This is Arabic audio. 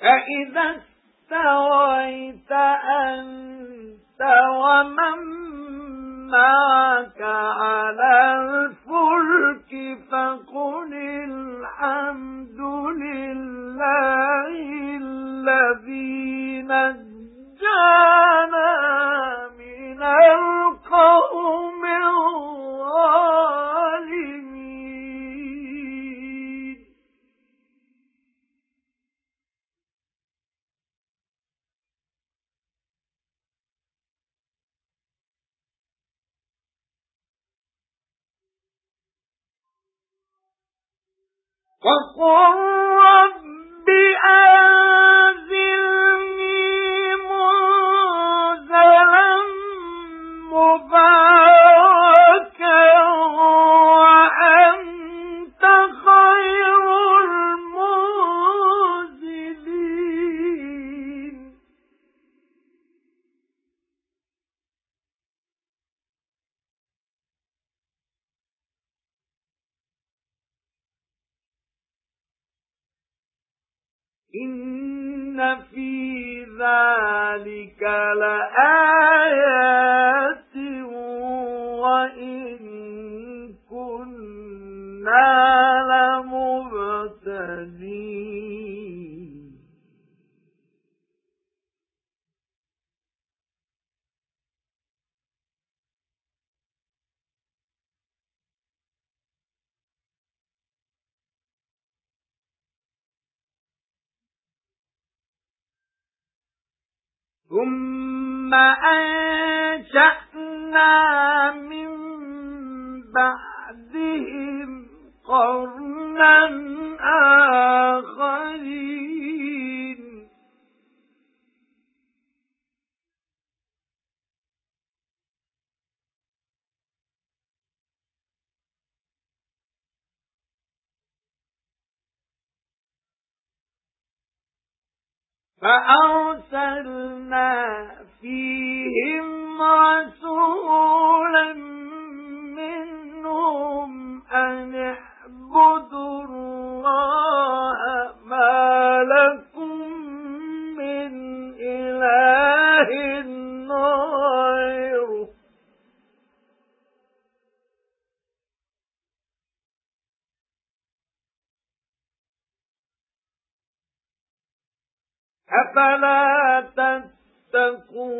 فإذا استويت أنت ومن معك على الفلك فقل الحمد لله الذي نجانا وقل إِنَّ فِي ذَلِكَ لَآيَاتٍ وَإِن كُنَّا لَمُبْتَلِينَ ثُمَّ أَنشَأْنَا مِن بَعْدِهِمْ قَرْنًا آخَرِينَ فَأَرْسَلْنَا فِيهِمْ رَسُولًا مِنْهُمْ أَنِ اعْبُدُوا اللَّهَ مَا لَكُمْ مِنْ إِلَٰهٍ أَفَلَا تَتَّقُونَ؟